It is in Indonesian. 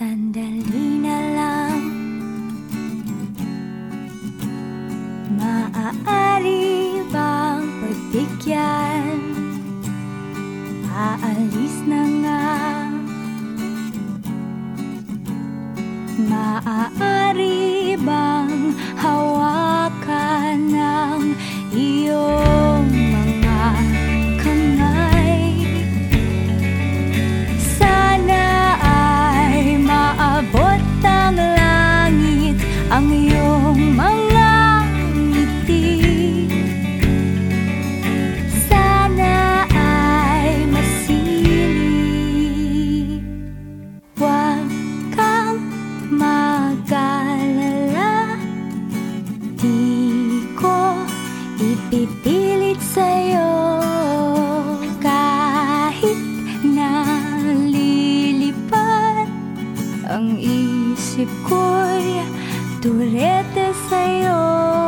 Sandali na lang Maaari bang pagbigyan isip ko'y turete sa'yo.